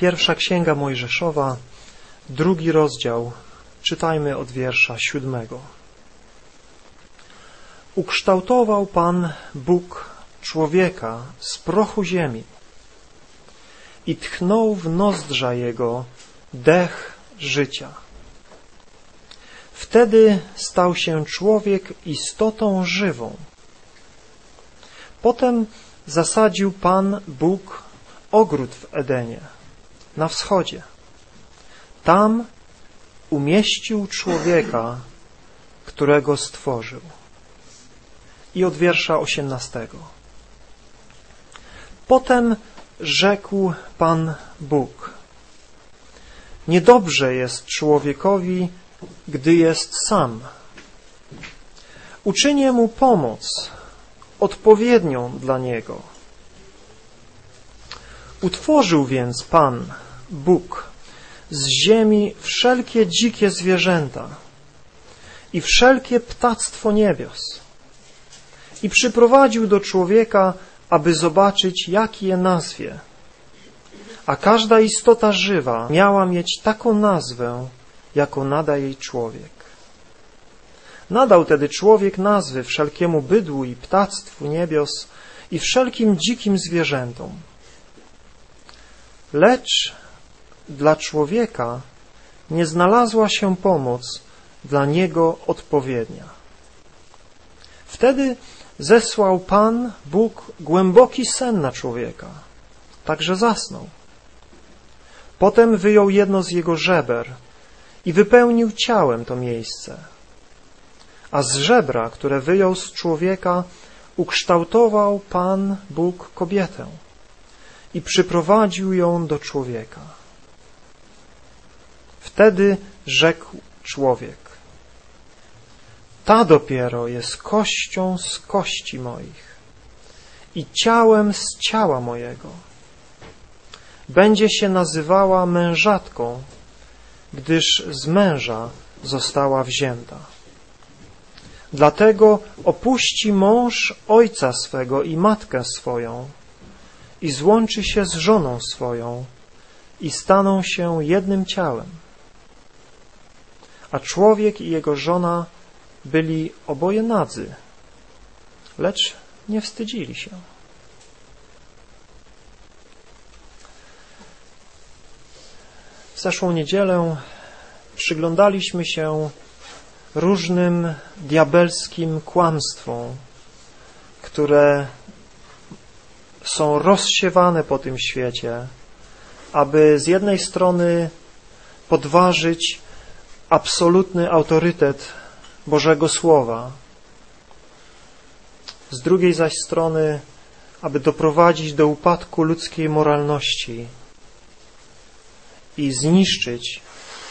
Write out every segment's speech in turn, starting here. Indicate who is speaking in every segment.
Speaker 1: Pierwsza Księga Mojżeszowa, drugi rozdział, czytajmy od wiersza siódmego. Ukształtował Pan Bóg człowieka z prochu ziemi i tchnął w nozdrza jego dech życia. Wtedy stał się człowiek istotą żywą. Potem zasadził Pan Bóg ogród w Edenie, na wschodzie. Tam umieścił człowieka, którego stworzył. I od wiersza osiemnastego. Potem rzekł Pan Bóg, niedobrze jest człowiekowi, gdy jest sam. Uczynię mu pomoc, odpowiednią dla niego. Utworzył więc Pan, Bóg, z ziemi wszelkie dzikie zwierzęta i wszelkie ptactwo niebios i przyprowadził do człowieka, aby zobaczyć, jak je nazwie. A każda istota żywa miała mieć taką nazwę, jaką nada jej człowiek. Nadał tedy człowiek nazwy wszelkiemu bydłu i ptactwu niebios i wszelkim dzikim zwierzętom. Lecz dla człowieka nie znalazła się pomoc dla niego odpowiednia. Wtedy zesłał Pan Bóg głęboki sen na człowieka, także zasnął. Potem wyjął jedno z jego żeber i wypełnił ciałem to miejsce. A z żebra, które wyjął z człowieka, ukształtował Pan Bóg kobietę i przyprowadził ją do człowieka. Wtedy rzekł człowiek, ta dopiero jest kością z kości moich i ciałem z ciała mojego. Będzie się nazywała mężatką, gdyż z męża została wzięta. Dlatego opuści mąż ojca swego i matkę swoją i złączy się z żoną swoją i staną się jednym ciałem. A człowiek i jego żona byli oboje nadzy, lecz nie wstydzili się. W zeszłą niedzielę przyglądaliśmy się różnym diabelskim kłamstwom, które są rozsiewane po tym świecie, aby z jednej strony podważyć absolutny autorytet Bożego Słowa, z drugiej zaś strony, aby doprowadzić do upadku ludzkiej moralności i zniszczyć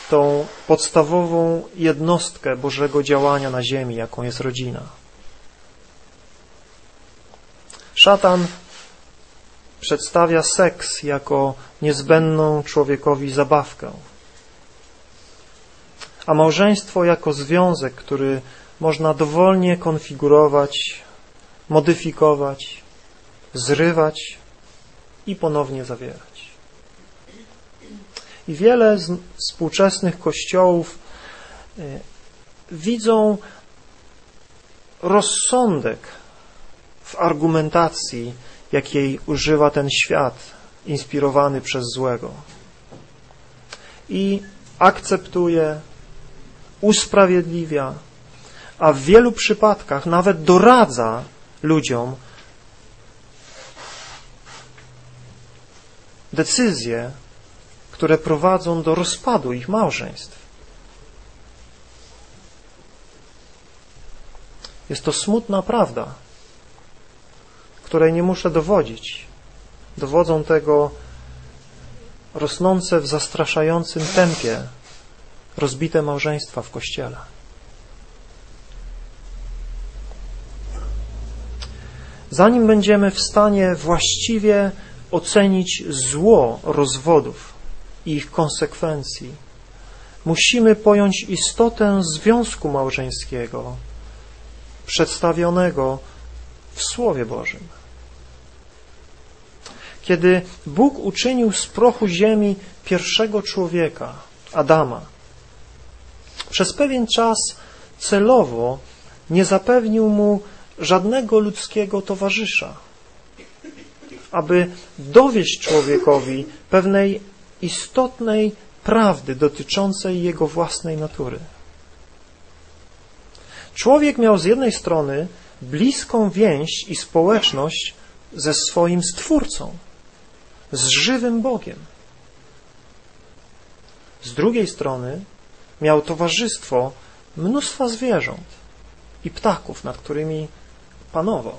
Speaker 1: tą podstawową jednostkę Bożego działania na ziemi, jaką jest rodzina. Szatan przedstawia seks jako niezbędną człowiekowi zabawkę, a małżeństwo jako związek, który można dowolnie konfigurować, modyfikować, zrywać i ponownie zawierać. I wiele z współczesnych kościołów e, widzą rozsądek w argumentacji, jakiej używa ten świat inspirowany przez złego. I akceptuje, usprawiedliwia, a w wielu przypadkach nawet doradza ludziom decyzje, które prowadzą do rozpadu ich małżeństw. Jest to smutna prawda, której nie muszę dowodzić. Dowodzą tego rosnące w zastraszającym tempie rozbite małżeństwa w Kościele. Zanim będziemy w stanie właściwie ocenić zło rozwodów, i ich konsekwencji. Musimy pojąć istotę związku małżeńskiego przedstawionego w Słowie Bożym. Kiedy Bóg uczynił z prochu ziemi pierwszego człowieka, Adama, przez pewien czas celowo nie zapewnił mu żadnego ludzkiego towarzysza, aby dowieść człowiekowi pewnej istotnej prawdy dotyczącej jego własnej natury. Człowiek miał z jednej strony bliską więź i społeczność ze swoim Stwórcą, z żywym Bogiem. Z drugiej strony miał towarzystwo mnóstwa zwierząt i ptaków, nad którymi panował.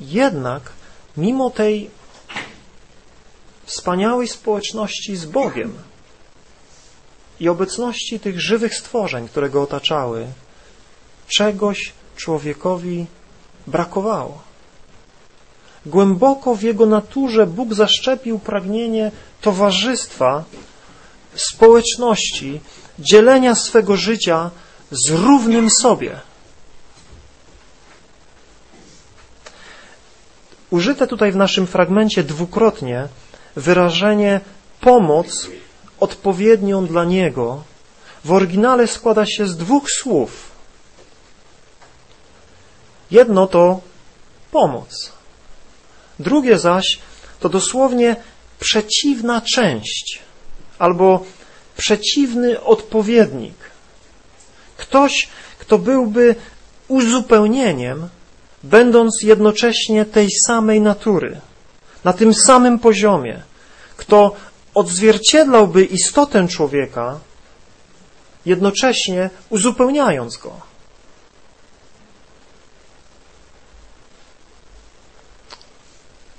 Speaker 1: Jednak mimo tej wspaniałej społeczności z Bogiem i obecności tych żywych stworzeń, które go otaczały, czegoś człowiekowi brakowało. Głęboko w jego naturze Bóg zaszczepił pragnienie towarzystwa, społeczności, dzielenia swego życia z równym sobie. Użyte tutaj w naszym fragmencie dwukrotnie wyrażenie pomoc odpowiednią dla Niego w oryginale składa się z dwóch słów. Jedno to pomoc, drugie zaś to dosłownie przeciwna część albo przeciwny odpowiednik. Ktoś, kto byłby uzupełnieniem, będąc jednocześnie tej samej natury, na tym samym poziomie, kto odzwierciedlałby istotę człowieka, jednocześnie uzupełniając go.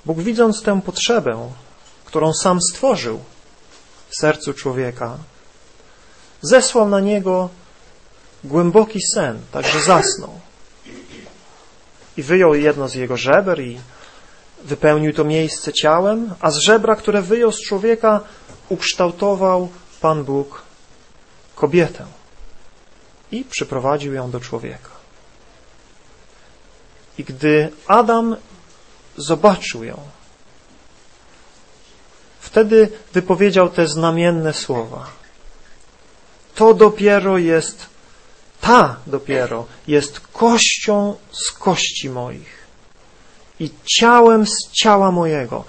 Speaker 1: Bóg widząc tę potrzebę, którą sam stworzył w sercu człowieka, zesłał na niego głęboki sen, także zasnął. I wyjął jedno z jego żeber i wypełnił to miejsce ciałem, a z żebra, które wyjął z człowieka, ukształtował Pan Bóg kobietę i przyprowadził ją do człowieka. I gdy Adam zobaczył ją, wtedy wypowiedział te znamienne słowa. To dopiero jest, ta dopiero jest kością z kości moich i ciałem z ciała mojego.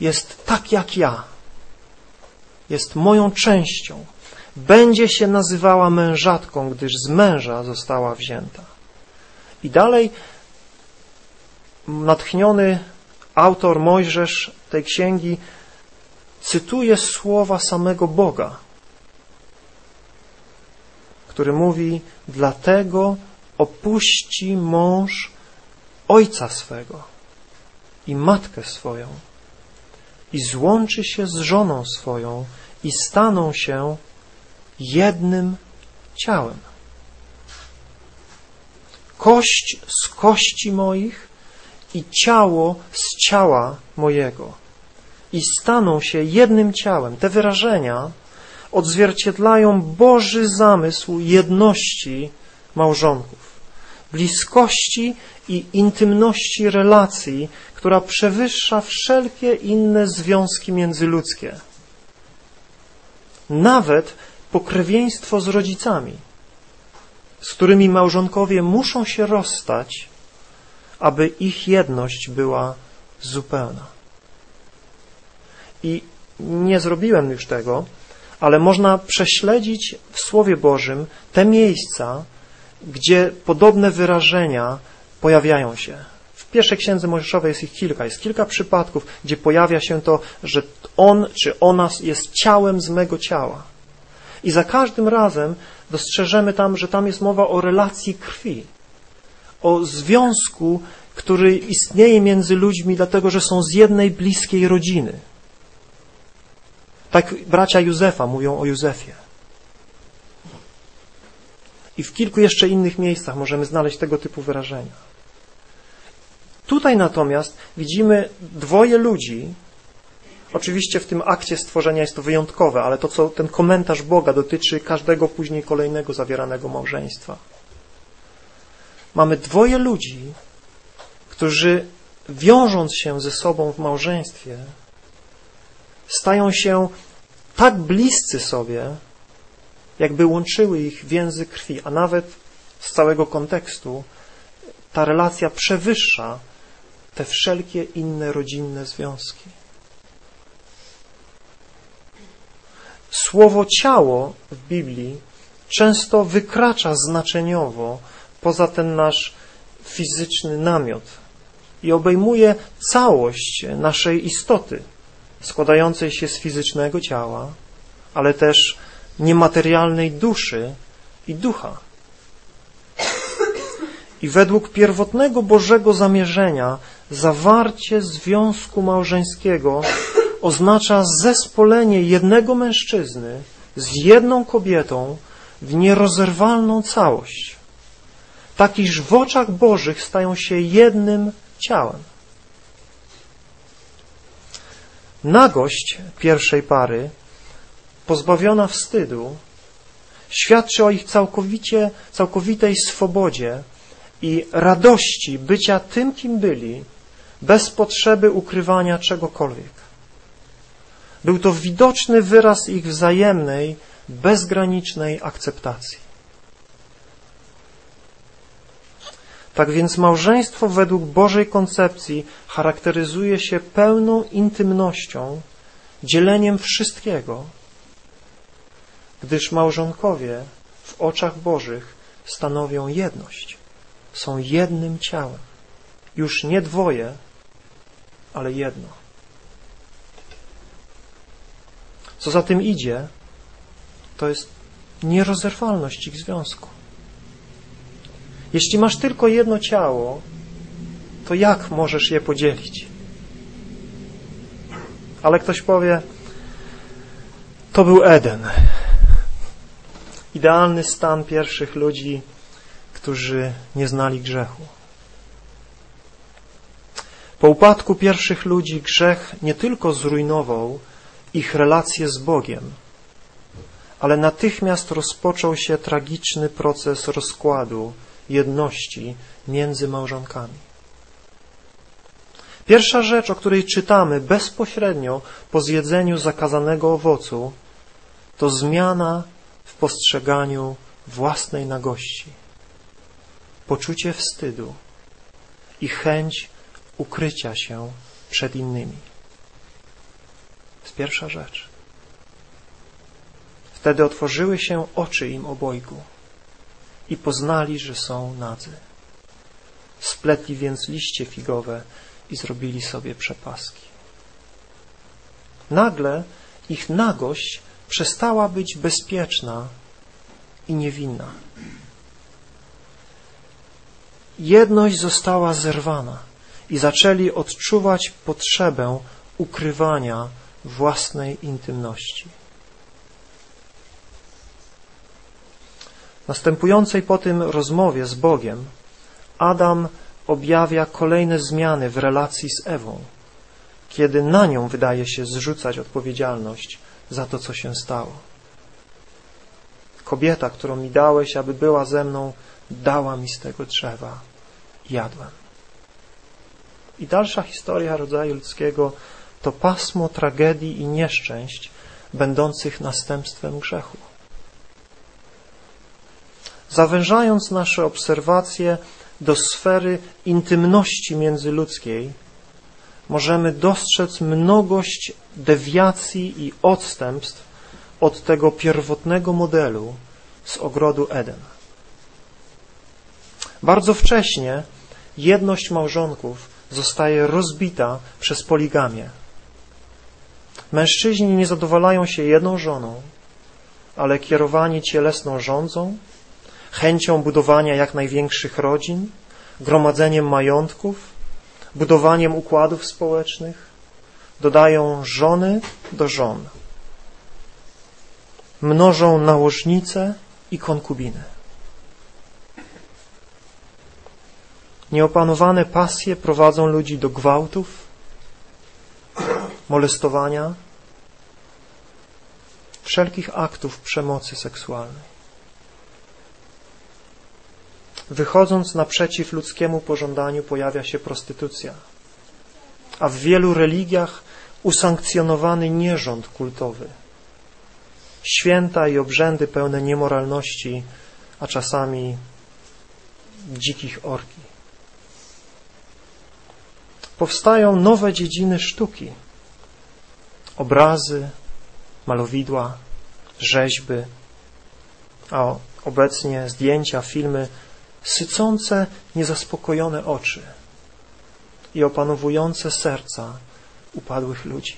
Speaker 1: Jest tak jak ja. Jest moją częścią. Będzie się nazywała mężatką, gdyż z męża została wzięta. I dalej natchniony autor Mojżesz tej księgi cytuje słowa samego Boga, który mówi, dlatego opuści mąż ojca swego i matkę swoją i złączy się z żoną swoją i staną się jednym ciałem. Kość z kości moich i ciało z ciała mojego i staną się jednym ciałem. Te wyrażenia odzwierciedlają Boży zamysł jedności małżonków, bliskości i intymności relacji, która przewyższa wszelkie inne związki międzyludzkie. Nawet pokrewieństwo z rodzicami, z którymi małżonkowie muszą się rozstać, aby ich jedność była zupełna. I nie zrobiłem już tego, ale można prześledzić w Słowie Bożym te miejsca, gdzie podobne wyrażenia pojawiają się. W pierwszej księdze Mojżeszowej jest ich kilka. Jest kilka przypadków, gdzie pojawia się to, że on czy ona jest ciałem z mego ciała. I za każdym razem dostrzeżemy tam, że tam jest mowa o relacji krwi, o związku, który istnieje między ludźmi, dlatego że są z jednej bliskiej rodziny. Tak bracia Józefa mówią o Józefie. I w kilku jeszcze innych miejscach możemy znaleźć tego typu wyrażenia. Tutaj natomiast widzimy dwoje ludzi. Oczywiście w tym akcie stworzenia jest to wyjątkowe, ale to, co ten komentarz Boga dotyczy każdego później kolejnego zawieranego małżeństwa. Mamy dwoje ludzi, którzy wiążąc się ze sobą w małżeństwie, stają się tak bliscy sobie, jakby łączyły ich więzy krwi, a nawet z całego kontekstu ta relacja przewyższa te wszelkie inne rodzinne związki. Słowo ciało w Biblii często wykracza znaczeniowo poza ten nasz fizyczny namiot i obejmuje całość naszej istoty, składającej się z fizycznego ciała, ale też niematerialnej duszy i ducha. I według pierwotnego Bożego zamierzenia zawarcie związku małżeńskiego oznacza zespolenie jednego mężczyzny z jedną kobietą w nierozerwalną całość. Tak iż w oczach Bożych stają się jednym ciałem. Nagość pierwszej pary, pozbawiona wstydu, świadczy o ich całkowicie, całkowitej swobodzie i radości bycia tym, kim byli, bez potrzeby ukrywania czegokolwiek. Był to widoczny wyraz ich wzajemnej, bezgranicznej akceptacji. Tak więc małżeństwo według Bożej koncepcji charakteryzuje się pełną intymnością, dzieleniem wszystkiego, gdyż małżonkowie w oczach Bożych stanowią jedność, są jednym ciałem. Już nie dwoje, ale jedno. Co za tym idzie, to jest nierozerwalność ich związku. Jeśli masz tylko jedno ciało, to jak możesz je podzielić? Ale ktoś powie, to był Eden. Idealny stan pierwszych ludzi, którzy nie znali grzechu. Po upadku pierwszych ludzi grzech nie tylko zrujnował ich relacje z Bogiem, ale natychmiast rozpoczął się tragiczny proces rozkładu jedności między małżonkami. Pierwsza rzecz, o której czytamy bezpośrednio po zjedzeniu zakazanego owocu, to zmiana w postrzeganiu własnej nagości, poczucie wstydu i chęć ukrycia się przed innymi. To jest pierwsza rzecz. Wtedy otworzyły się oczy im obojgu i poznali, że są nadzy. Spletli więc liście figowe i zrobili sobie przepaski. Nagle ich nagość przestała być bezpieczna i niewinna. Jedność została zerwana i zaczęli odczuwać potrzebę ukrywania własnej intymności. Następującej po tym rozmowie z Bogiem Adam objawia kolejne zmiany w relacji z Ewą, kiedy na nią wydaje się zrzucać odpowiedzialność za to, co się stało. Kobieta, którą mi dałeś, aby była ze mną, dała mi z tego drzewa. Jadłem. I dalsza historia rodzaju ludzkiego to pasmo tragedii i nieszczęść będących następstwem grzechu. Zawężając nasze obserwacje do sfery intymności międzyludzkiej, możemy dostrzec mnogość dewiacji i odstępstw od tego pierwotnego modelu z ogrodu Eden. Bardzo wcześnie jedność małżonków zostaje rozbita przez poligamię. Mężczyźni nie zadowalają się jedną żoną, ale kierowani cielesną rządzą, chęcią budowania jak największych rodzin, gromadzeniem majątków, budowaniem układów społecznych, dodają żony do żon, mnożą nałożnice i konkubiny. Nieopanowane pasje prowadzą ludzi do gwałtów, molestowania, wszelkich aktów przemocy seksualnej. Wychodząc naprzeciw ludzkiemu pożądaniu pojawia się prostytucja, a w wielu religiach usankcjonowany nierząd kultowy. Święta i obrzędy pełne niemoralności, a czasami dzikich orgii. Powstają nowe dziedziny sztuki. Obrazy, malowidła, rzeźby, a obecnie zdjęcia, filmy sycące niezaspokojone oczy i opanowujące serca upadłych ludzi.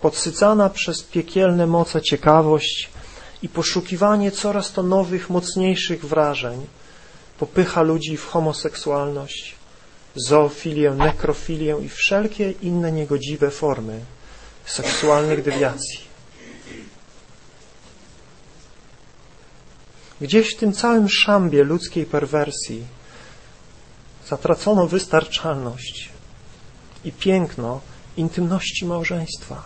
Speaker 1: Podsycana przez piekielne moce ciekawość i poszukiwanie coraz to nowych, mocniejszych wrażeń popycha ludzi w homoseksualność, zoofilię, nekrofilię i wszelkie inne niegodziwe formy seksualnych dewiacji. Gdzieś w tym całym szambie ludzkiej perwersji zatracono wystarczalność i piękno intymności małżeństwa.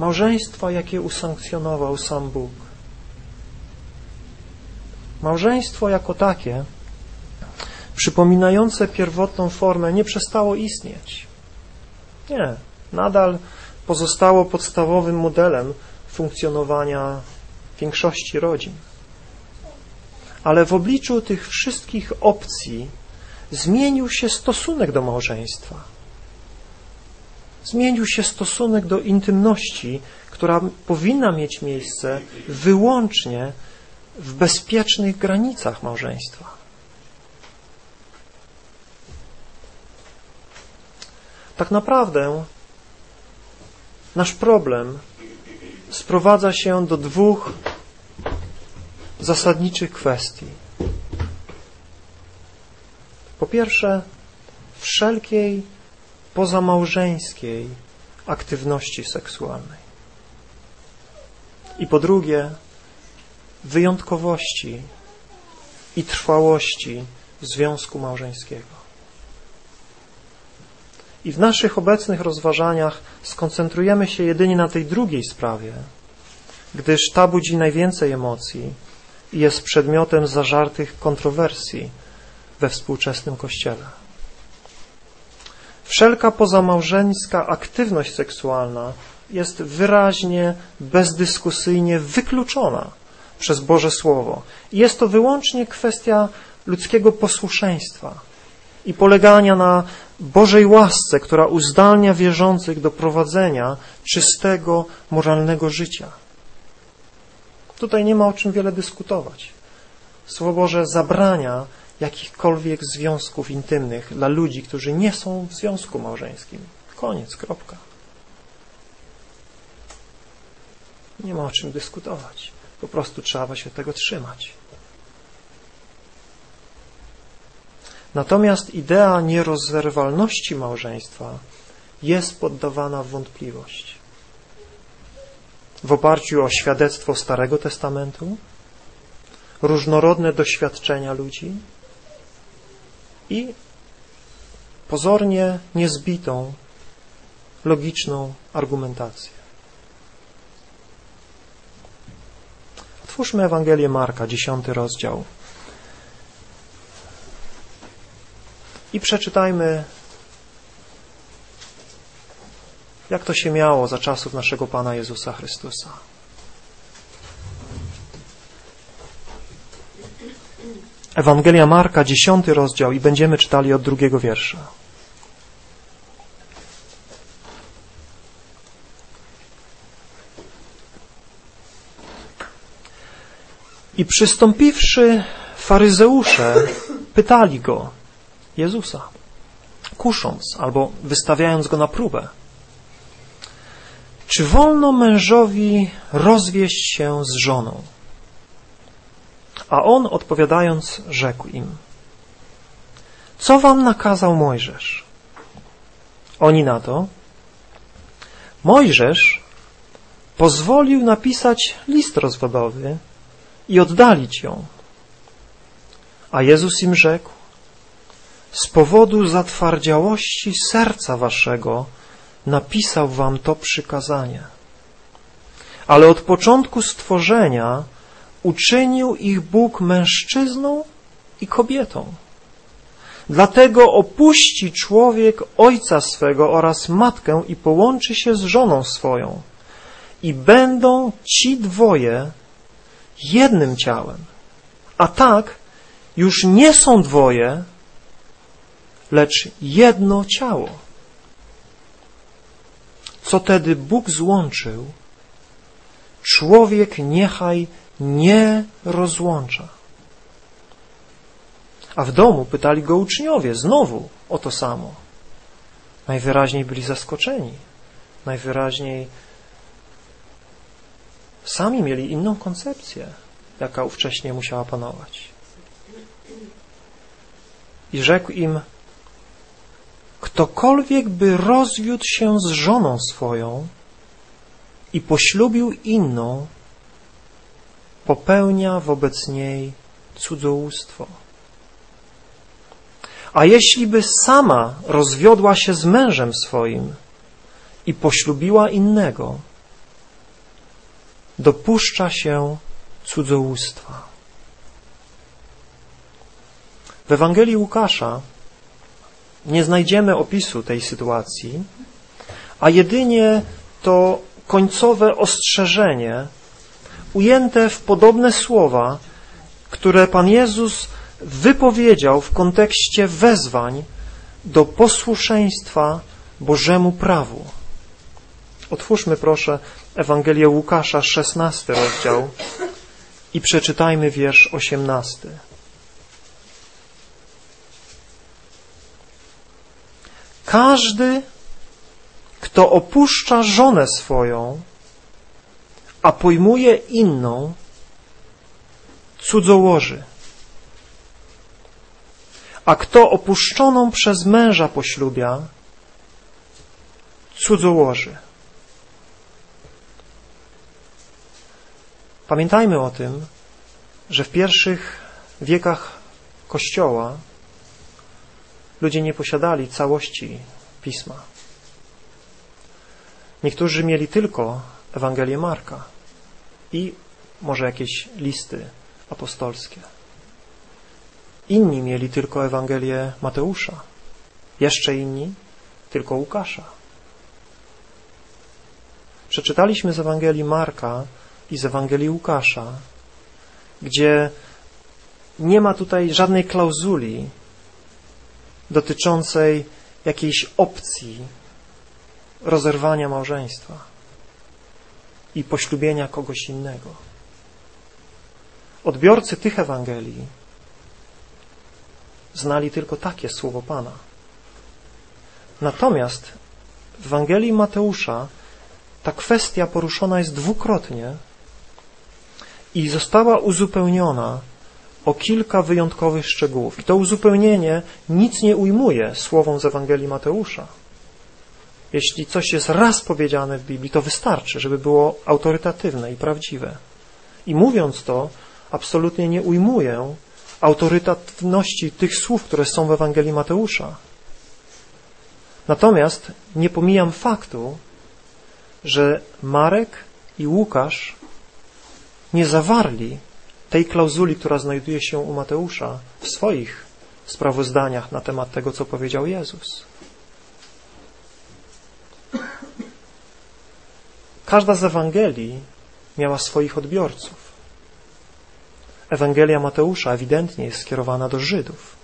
Speaker 1: Małżeństwa, jakie usankcjonował sam Bóg. Małżeństwo jako takie, przypominające pierwotną formę, nie przestało istnieć. Nie, nadal pozostało podstawowym modelem funkcjonowania większości rodzin. Ale w obliczu tych wszystkich opcji zmienił się stosunek do małżeństwa. Zmienił się stosunek do intymności, która powinna mieć miejsce wyłącznie w bezpiecznych granicach małżeństwa. Tak naprawdę nasz problem sprowadza się do dwóch zasadniczych kwestii. Po pierwsze, wszelkiej pozamałżeńskiej aktywności seksualnej. I po drugie, wyjątkowości i trwałości związku małżeńskiego. I w naszych obecnych rozważaniach skoncentrujemy się jedynie na tej drugiej sprawie, gdyż ta budzi najwięcej emocji i jest przedmiotem zażartych kontrowersji we współczesnym Kościele. Wszelka pozamałżeńska aktywność seksualna jest wyraźnie, bezdyskusyjnie wykluczona przez Boże Słowo. Jest to wyłącznie kwestia ludzkiego posłuszeństwa i polegania na Bożej łasce, która uzdalnia wierzących do prowadzenia czystego, moralnego życia. Tutaj nie ma o czym wiele dyskutować. Słowo Boże zabrania jakichkolwiek związków intymnych dla ludzi, którzy nie są w związku małżeńskim. Koniec, kropka. Nie ma o czym dyskutować. Po prostu trzeba się tego trzymać. Natomiast idea nierozerwalności małżeństwa jest poddawana w wątpliwość. W oparciu o świadectwo Starego Testamentu, różnorodne doświadczenia ludzi i pozornie niezbitą, logiczną argumentację. Otwórzmy Ewangelię Marka, dziesiąty rozdział. I przeczytajmy, jak to się miało za czasów naszego Pana Jezusa Chrystusa. Ewangelia Marka, dziesiąty rozdział i będziemy czytali od drugiego wiersza. I przystąpiwszy faryzeusze, pytali go, Jezusa, kusząc albo wystawiając go na próbę. Czy wolno mężowi rozwieść się z żoną? A on odpowiadając rzekł im, co wam nakazał Mojżesz? Oni na to, Mojżesz pozwolił napisać list rozwodowy i oddalić ją. A Jezus im rzekł, z powodu zatwardziałości serca waszego napisał wam to przykazanie. Ale od początku stworzenia uczynił ich Bóg mężczyzną i kobietą. Dlatego opuści człowiek ojca swego oraz matkę i połączy się z żoną swoją. I będą ci dwoje jednym ciałem. A tak już nie są dwoje, lecz jedno ciało. Co tedy Bóg złączył, człowiek niechaj nie rozłącza. A w domu pytali go uczniowie znowu o to samo. Najwyraźniej byli zaskoczeni. Najwyraźniej sami mieli inną koncepcję, jaka ówcześnie musiała panować. I rzekł im, ktokolwiek by rozwiódł się z żoną swoją i poślubił inną, popełnia wobec niej cudzołóstwo. A jeśli by sama rozwiodła się z mężem swoim i poślubiła innego, dopuszcza się cudzołóstwa. W Ewangelii Łukasza nie znajdziemy opisu tej sytuacji, a jedynie to końcowe ostrzeżenie ujęte w podobne słowa, które Pan Jezus wypowiedział w kontekście wezwań do posłuszeństwa Bożemu prawu. Otwórzmy proszę Ewangelię Łukasza, 16 rozdział i przeczytajmy wiersz 18. Każdy, kto opuszcza żonę swoją, a pojmuje inną, cudzołoży. A kto opuszczoną przez męża poślubia, cudzołoży. Pamiętajmy o tym, że w pierwszych wiekach Kościoła ludzie nie posiadali całości Pisma. Niektórzy mieli tylko Ewangelię Marka i może jakieś listy apostolskie. Inni mieli tylko Ewangelię Mateusza, jeszcze inni tylko Łukasza. Przeczytaliśmy z Ewangelii Marka i z Ewangelii Łukasza, gdzie nie ma tutaj żadnej klauzuli dotyczącej jakiejś opcji rozerwania małżeństwa i poślubienia kogoś innego. Odbiorcy tych Ewangelii znali tylko takie słowo Pana. Natomiast w Ewangelii Mateusza ta kwestia poruszona jest dwukrotnie i została uzupełniona o kilka wyjątkowych szczegółów. I to uzupełnienie nic nie ujmuje słowom z Ewangelii Mateusza. Jeśli coś jest raz powiedziane w Biblii, to wystarczy, żeby było autorytatywne i prawdziwe. I mówiąc to, absolutnie nie ujmuję autorytatywności tych słów, które są w Ewangelii Mateusza. Natomiast nie pomijam faktu, że Marek i Łukasz nie zawarli tej klauzuli, która znajduje się u Mateusza w swoich sprawozdaniach na temat tego, co powiedział Jezus. Każda z Ewangelii miała swoich odbiorców. Ewangelia Mateusza ewidentnie jest skierowana do Żydów.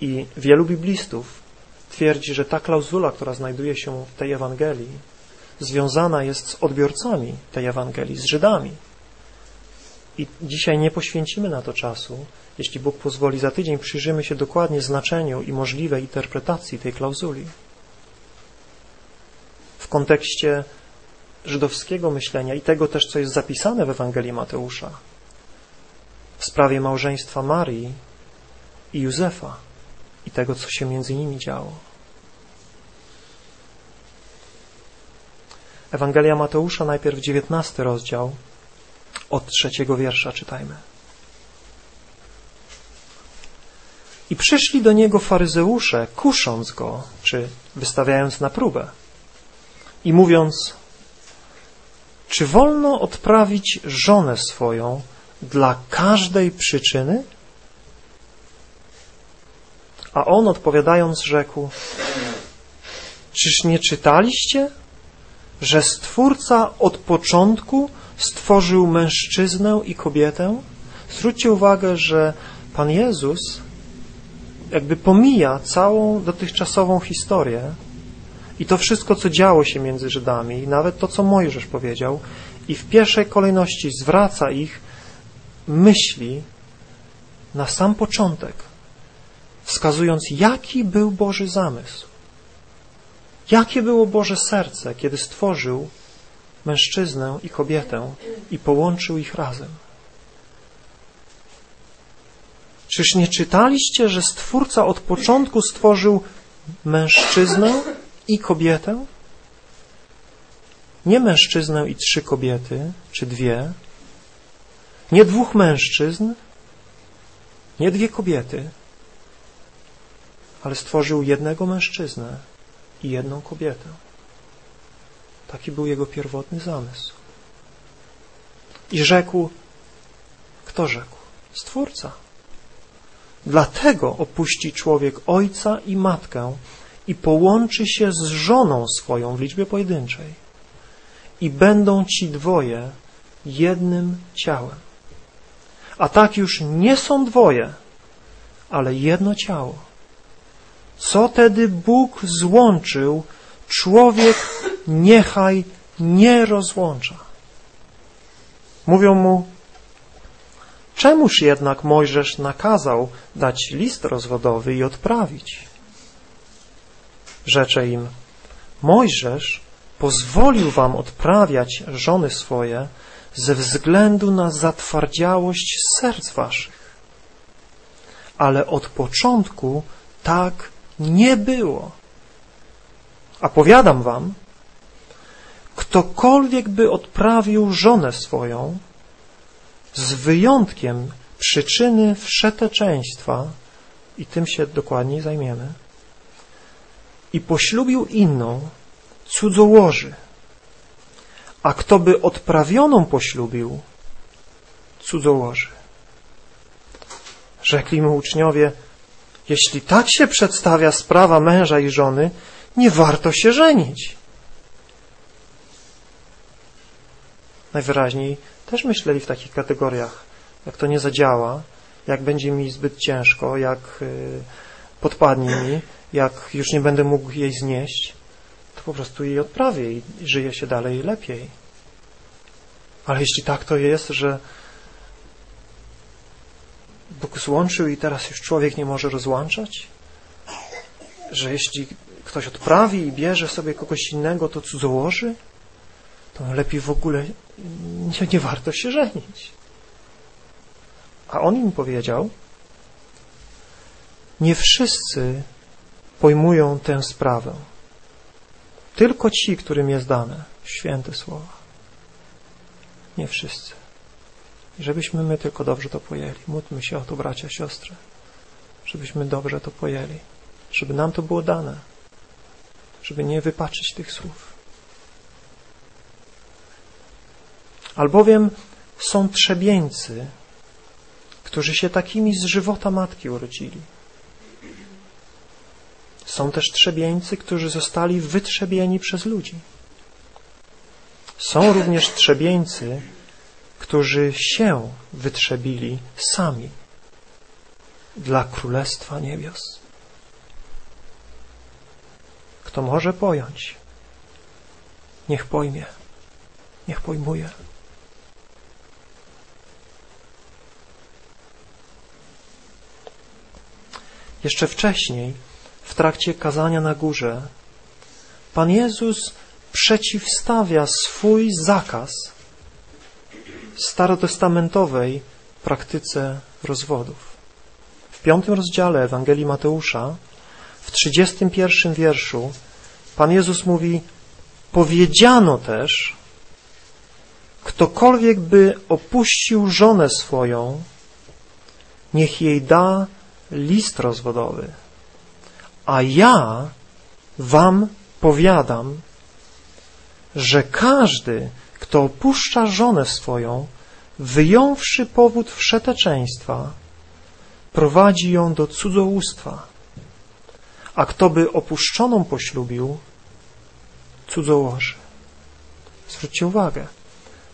Speaker 1: I wielu biblistów twierdzi, że ta klauzula, która znajduje się w tej Ewangelii, związana jest z odbiorcami tej Ewangelii, z Żydami. I dzisiaj nie poświęcimy na to czasu. Jeśli Bóg pozwoli, za tydzień przyjrzymy się dokładnie znaczeniu i możliwej interpretacji tej klauzuli. W kontekście żydowskiego myślenia i tego też, co jest zapisane w Ewangelii Mateusza w sprawie małżeństwa Marii i Józefa i tego, co się między nimi działo. Ewangelia Mateusza, najpierw 19 rozdział, od trzeciego wiersza czytajmy. I przyszli do niego faryzeusze, kusząc go, czy wystawiając na próbę i mówiąc, czy wolno odprawić żonę swoją dla każdej przyczyny? A on odpowiadając rzekł, czyż nie czytaliście, że Stwórca od początku stworzył mężczyznę i kobietę? Zwróćcie uwagę, że Pan Jezus jakby pomija całą dotychczasową historię i to wszystko, co działo się między Żydami, nawet to, co Mojżesz powiedział, i w pierwszej kolejności zwraca ich myśli na sam początek, wskazując, jaki był Boży zamysł. Jakie było Boże serce, kiedy stworzył mężczyznę i kobietę i połączył ich razem. Czyż nie czytaliście, że Stwórca od początku stworzył mężczyznę i kobietę? Nie mężczyznę i trzy kobiety, czy dwie, nie dwóch mężczyzn, nie dwie kobiety, ale stworzył jednego mężczyznę i jedną kobietę. Taki był jego pierwotny zamysł. I rzekł, kto rzekł? Stwórca. Dlatego opuści człowiek ojca i matkę i połączy się z żoną swoją w liczbie pojedynczej i będą ci dwoje jednym ciałem. A tak już nie są dwoje, ale jedno ciało. Co tedy Bóg złączył, człowiek niechaj nie rozłącza. Mówią mu, czemuż jednak Mojżesz nakazał dać list rozwodowy i odprawić? Rzecze im, Mojżesz pozwolił wam odprawiać żony swoje ze względu na zatwardziałość serc waszych. Ale od początku tak nie było. A powiadam wam, ktokolwiek by odprawił żonę swoją, z wyjątkiem przyczyny wszeteczeństwa, i tym się dokładniej zajmiemy, i poślubił inną, cudzołoży. A kto by odprawioną poślubił, cudzołoży. Rzekli mu uczniowie, jeśli tak się przedstawia sprawa męża i żony, nie warto się żenić. Najwyraźniej też myśleli w takich kategoriach. Jak to nie zadziała, jak będzie mi zbyt ciężko, jak y, podpadnie mi, jak już nie będę mógł jej znieść, to po prostu jej odprawię i żyje się dalej lepiej. Ale jeśli tak to jest, że Bóg złączył i teraz już człowiek nie może rozłączać, że jeśli ktoś odprawi i bierze sobie kogoś innego, to cudzołoży, to lepiej w ogóle nie, nie warto się żenić. A on im powiedział, nie wszyscy pojmują tę sprawę. Tylko ci, którym jest dane święte słowa. Nie wszyscy. Żebyśmy my tylko dobrze to pojęli. Módlmy się o to, bracia, siostry. Żebyśmy dobrze to pojęli. Żeby nam to było dane. Żeby nie wypaczyć tych słów. Albowiem są trzebieńcy, którzy się takimi z żywota matki urodzili. Są też trzebieńcy, którzy zostali wytrzebieni przez ludzi. Są również trzebieńcy, którzy się wytrzebili sami dla Królestwa Niebios. Kto może pojąć, niech pojmie, niech pojmuje. Jeszcze wcześniej, w trakcie kazania na górze, Pan Jezus przeciwstawia swój zakaz starotestamentowej praktyce rozwodów. W piątym rozdziale Ewangelii Mateusza, w trzydziestym pierwszym wierszu, Pan Jezus mówi, powiedziano też, ktokolwiek by opuścił żonę swoją, niech jej da list rozwodowy. A ja wam powiadam, że każdy, kto opuszcza żonę swoją, wyjąwszy powód wszeteczeństwa, prowadzi ją do cudzołóstwa. A kto by opuszczoną poślubił, cudzołoży. Zwróćcie uwagę,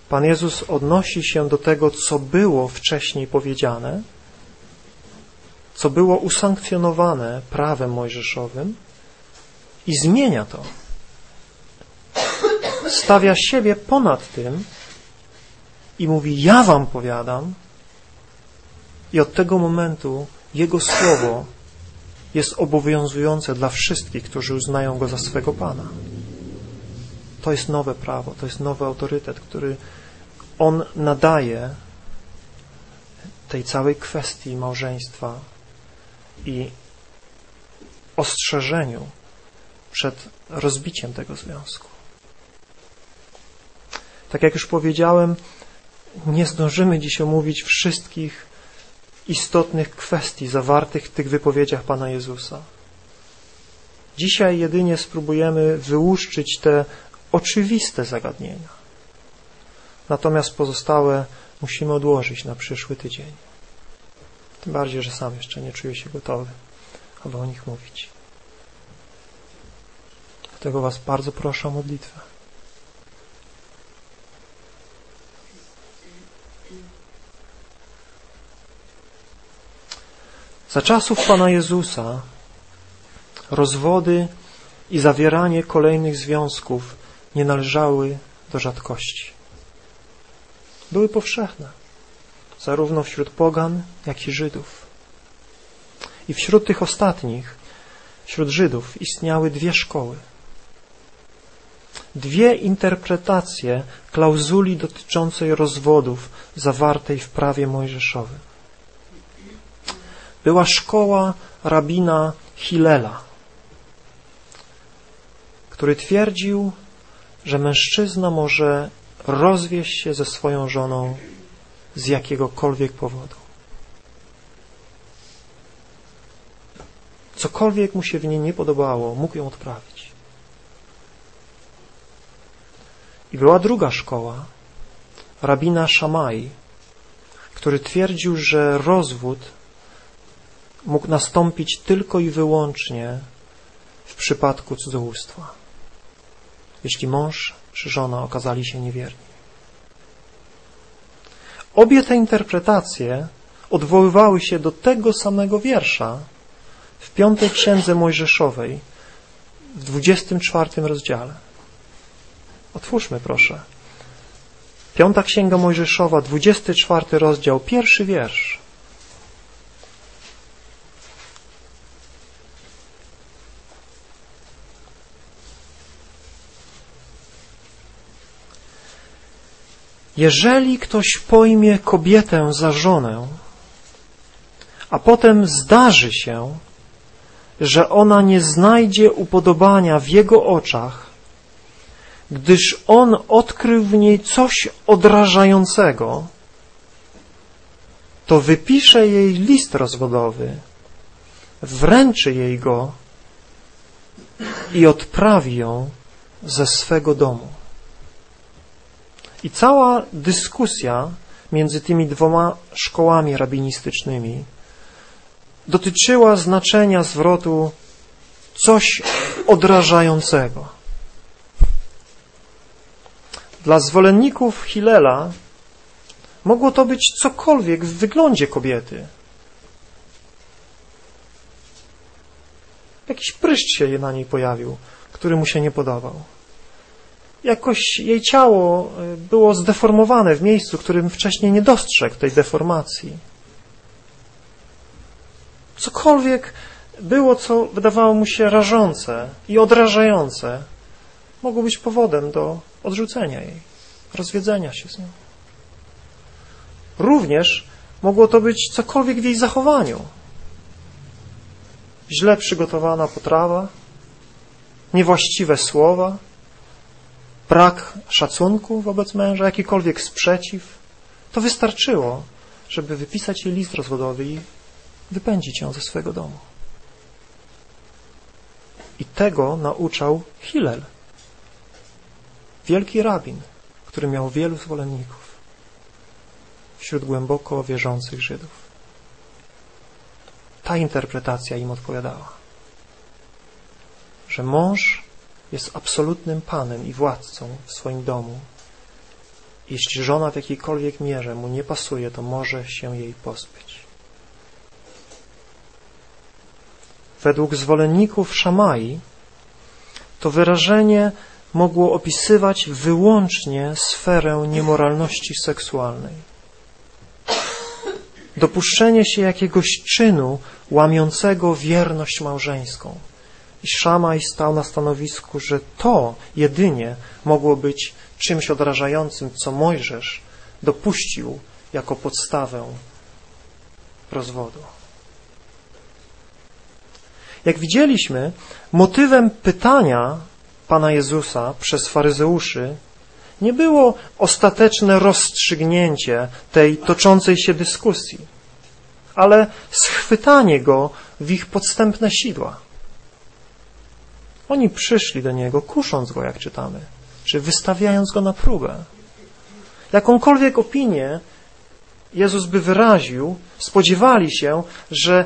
Speaker 1: Pan Jezus odnosi się do tego, co było wcześniej powiedziane, co było usankcjonowane prawem mojżeszowym i zmienia to. Stawia siebie ponad tym i mówi, ja wam powiadam i od tego momentu Jego Słowo jest obowiązujące dla wszystkich, którzy uznają Go za swego Pana. To jest nowe prawo, to jest nowy autorytet, który On nadaje tej całej kwestii małżeństwa i ostrzeżeniu przed rozbiciem tego związku. Tak jak już powiedziałem, nie zdążymy dziś omówić wszystkich istotnych kwestii zawartych w tych wypowiedziach Pana Jezusa. Dzisiaj jedynie spróbujemy wyłuszczyć te oczywiste zagadnienia. Natomiast pozostałe musimy odłożyć na przyszły tydzień. Tym bardziej, że sam jeszcze nie czuję się gotowy, aby o nich mówić. Dlatego Was bardzo proszę o modlitwę. Za czasów Pana Jezusa rozwody i zawieranie kolejnych związków nie należały do rzadkości. Były powszechne, zarówno wśród pogan, jak i Żydów. I wśród tych ostatnich, wśród Żydów, istniały dwie szkoły. Dwie interpretacje klauzuli dotyczącej rozwodów zawartej w prawie mojżeszowym była szkoła rabina Hilela, który twierdził, że mężczyzna może rozwieść się ze swoją żoną z jakiegokolwiek powodu. Cokolwiek mu się w niej nie podobało, mógł ją odprawić. I była druga szkoła, rabina Szamai, który twierdził, że rozwód mógł nastąpić tylko i wyłącznie w przypadku cudzołóstwa, jeśli mąż czy żona okazali się niewierni. Obie te interpretacje odwoływały się do tego samego wiersza w piątej księdze Mojżeszowej w 24 rozdziale. Otwórzmy proszę. Piąta księga Mojżeszowa, 24 rozdział, pierwszy wiersz. Jeżeli ktoś pojmie kobietę za żonę, a potem zdarzy się, że ona nie znajdzie upodobania w jego oczach, gdyż on odkrył w niej coś odrażającego, to wypisze jej list rozwodowy, wręczy jej go i odprawi ją ze swego domu. I cała dyskusja między tymi dwoma szkołami rabinistycznymi dotyczyła znaczenia zwrotu coś odrażającego. Dla zwolenników Hilela mogło to być cokolwiek w wyglądzie kobiety. Jakiś pryszcz się na niej pojawił, który mu się nie podobał jakoś jej ciało e, było zdeformowane w miejscu, którym wcześniej nie dostrzegł tej deformacji. Cokolwiek było, co wydawało mu się rażące i odrażające, mogło być powodem do odrzucenia jej, rozwiedzenia się z nią. Również mogło to być cokolwiek w jej zachowaniu. Źle przygotowana potrawa, niewłaściwe słowa, brak szacunku wobec męża, jakikolwiek sprzeciw, to wystarczyło, żeby wypisać jej list rozwodowy i wypędzić ją ze swego domu. I tego nauczał Hillel, wielki rabin, który miał wielu zwolenników. wśród głęboko wierzących Żydów. Ta interpretacja im odpowiadała, że mąż jest absolutnym panem i władcą w swoim domu. Jeśli żona w jakiejkolwiek mierze mu nie pasuje, to może się jej pozbyć. Według zwolenników Szamai to wyrażenie mogło opisywać wyłącznie sferę niemoralności seksualnej. Dopuszczenie się jakiegoś czynu łamiącego wierność małżeńską. I Szamaj stał na stanowisku, że to jedynie mogło być czymś odrażającym, co Mojżesz dopuścił jako podstawę rozwodu. Jak widzieliśmy, motywem pytania Pana Jezusa przez faryzeuszy nie było ostateczne rozstrzygnięcie tej toczącej się dyskusji, ale schwytanie go w ich podstępne sidła. Oni przyszli do niego, kusząc go, jak czytamy, czy wystawiając go na próbę. Jakąkolwiek opinię Jezus by wyraził, spodziewali się, że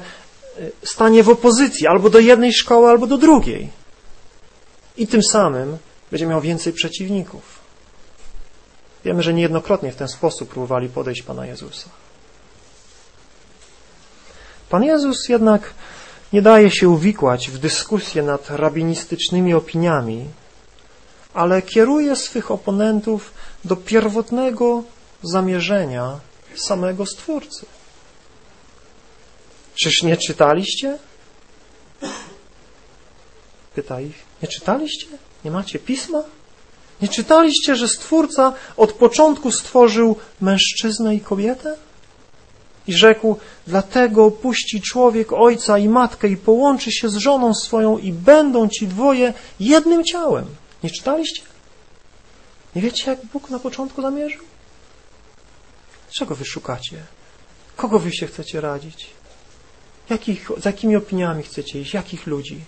Speaker 1: e, stanie w opozycji albo do jednej szkoły, albo do drugiej. I tym samym będzie miał więcej przeciwników. Wiemy, że niejednokrotnie w ten sposób próbowali podejść Pana Jezusa. Pan Jezus jednak nie daje się uwikłać w dyskusję nad rabinistycznymi opiniami, ale kieruje swych oponentów do pierwotnego zamierzenia samego Stwórcy. Czyż nie czytaliście? Pyta ich. Nie czytaliście? Nie macie pisma? Nie czytaliście, że Stwórca od początku stworzył mężczyznę i kobietę? I rzekł, dlatego opuści człowiek ojca i matkę i połączy się z żoną swoją i będą ci dwoje jednym ciałem. Nie czytaliście? Nie wiecie, jak Bóg na początku zamierzył? Czego wy szukacie? Kogo wy się chcecie radzić? Jakich, z jakimi opiniami chcecie iść? Jakich ludzi?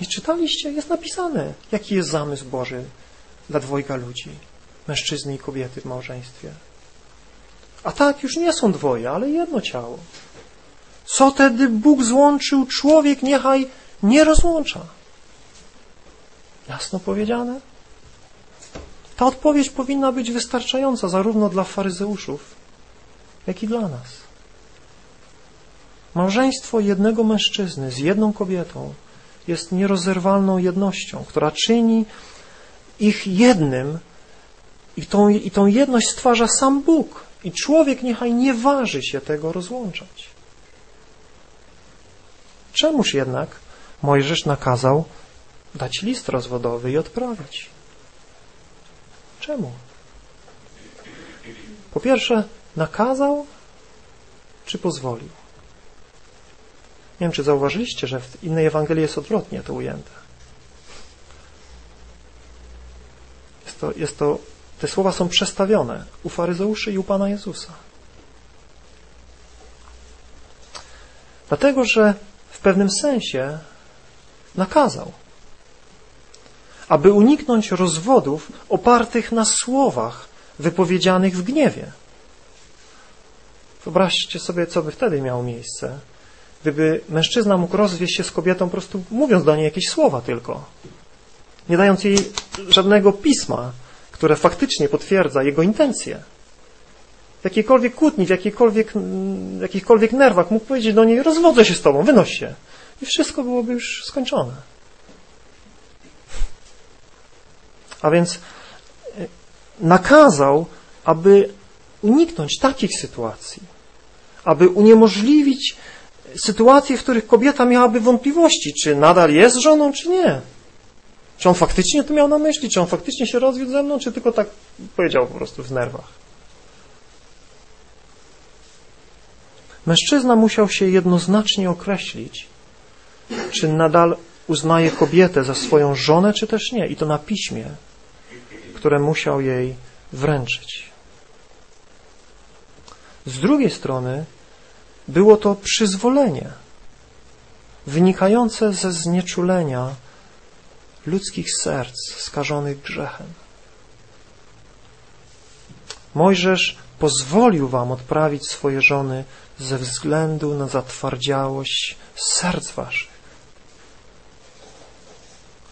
Speaker 1: Nie czytaliście? Jest napisane, jaki jest zamysł Boży dla dwojga ludzi, mężczyzny i kobiety w małżeństwie. A tak już nie są dwoje, ale jedno ciało. Co tedy Bóg złączył, człowiek niechaj nie rozłącza. Jasno powiedziane? Ta odpowiedź powinna być wystarczająca zarówno dla faryzeuszów, jak i dla nas. Małżeństwo jednego mężczyzny z jedną kobietą jest nierozerwalną jednością, która czyni ich jednym i tą, i tą jedność stwarza sam Bóg. I człowiek niechaj nie waży się tego rozłączać. Czemuż jednak Mojżesz nakazał dać list rozwodowy i odprawić? Czemu? Po pierwsze, nakazał czy pozwolił? Nie wiem, czy zauważyliście, że w innej Ewangelii jest odwrotnie to ujęte. Jest to, jest to, te słowa są przestawione u faryzeuszy i u Pana Jezusa. Dlatego, że w pewnym sensie nakazał, aby uniknąć rozwodów opartych na słowach wypowiedzianych w gniewie. Wyobraźcie sobie, co by wtedy miało miejsce, gdyby mężczyzna mógł rozwieść się z kobietą, po prostu mówiąc do niej jakieś słowa tylko, nie dając jej żadnego pisma, które faktycznie potwierdza jego intencje. W jakiejkolwiek kłótni, w jakiejkolwiek, w jakichkolwiek nerwach mógł powiedzieć do niej, rozwodzę się z tobą, wynoś się. I wszystko byłoby już skończone. A więc e, nakazał, aby uniknąć takich sytuacji, aby uniemożliwić sytuacje, w których kobieta miałaby wątpliwości, czy nadal jest żoną, czy nie. Czy on faktycznie to miał na myśli, czy on faktycznie się rozwiódł ze mną, czy tylko tak powiedział po prostu w nerwach. Mężczyzna musiał się jednoznacznie określić, czy nadal uznaje kobietę za swoją żonę, czy też nie. I to na piśmie, które musiał jej wręczyć. Z drugiej strony było to przyzwolenie wynikające ze znieczulenia ludzkich serc skażonych grzechem. Mojżesz pozwolił wam odprawić swoje żony ze względu na zatwardziałość serc waszych.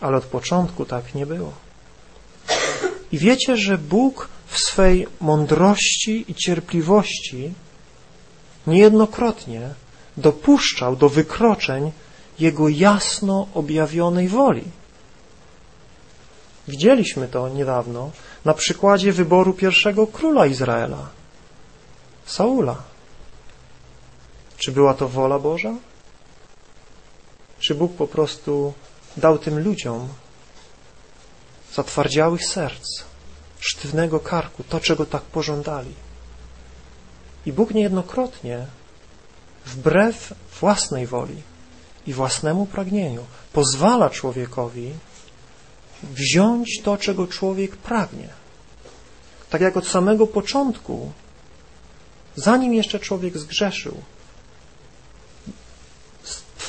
Speaker 1: Ale od początku tak nie było. I wiecie, że Bóg w swej mądrości i cierpliwości niejednokrotnie dopuszczał do wykroczeń Jego jasno objawionej woli. Widzieliśmy to niedawno na przykładzie wyboru pierwszego króla Izraela, Saula. Czy była to wola Boża? Czy Bóg po prostu dał tym ludziom zatwardziałych serc, sztywnego karku, to, czego tak pożądali? I Bóg niejednokrotnie, wbrew własnej woli i własnemu pragnieniu, pozwala człowiekowi wziąć to, czego człowiek pragnie. Tak jak od samego początku, zanim jeszcze człowiek zgrzeszył,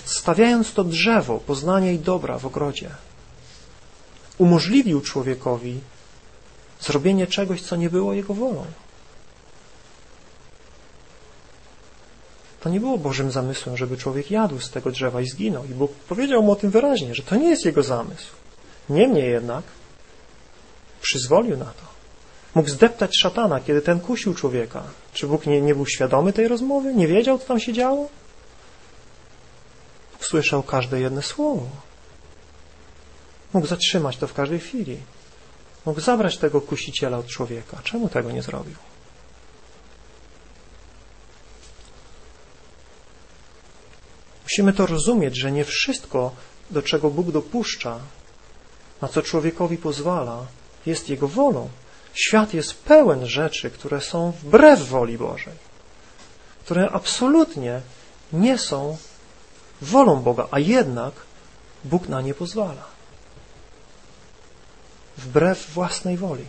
Speaker 1: stawiając to drzewo poznania i dobra w ogrodzie, umożliwił człowiekowi zrobienie czegoś, co nie było jego wolą. To nie było Bożym zamysłem, żeby człowiek jadł z tego drzewa i zginął. I Bóg powiedział mu o tym wyraźnie, że to nie jest jego zamysł. Niemniej jednak przyzwolił na to. Mógł zdeptać szatana, kiedy ten kusił człowieka. Czy Bóg nie, nie był świadomy tej rozmowy? Nie wiedział, co tam się działo? Słyszał każde jedno słowo. Mógł zatrzymać to w każdej chwili. Mógł zabrać tego kusiciela od człowieka. Czemu tego nie zrobił? Musimy to rozumieć, że nie wszystko, do czego Bóg dopuszcza, na co człowiekowi pozwala, jest Jego wolą. Świat jest pełen rzeczy, które są wbrew woli Bożej, które absolutnie nie są wolą Boga, a jednak Bóg na nie pozwala. Wbrew własnej woli.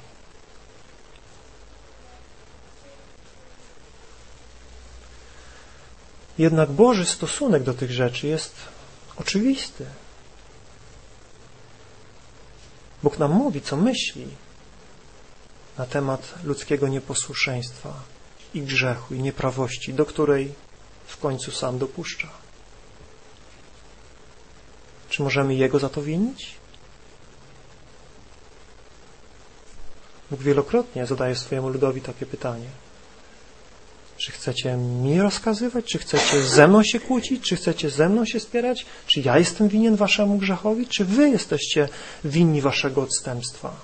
Speaker 1: Jednak Boży stosunek do tych rzeczy jest oczywisty. Bóg nam mówi, co myśli na temat ludzkiego nieposłuszeństwa i grzechu i nieprawości, do której w końcu sam dopuszcza. Czy możemy Jego za to winić? Bóg wielokrotnie zadaje swojemu ludowi takie pytanie. Czy chcecie mi rozkazywać? Czy chcecie ze mną się kłócić? Czy chcecie ze mną się spierać? Czy ja jestem winien waszemu grzechowi? Czy wy jesteście winni waszego odstępstwa,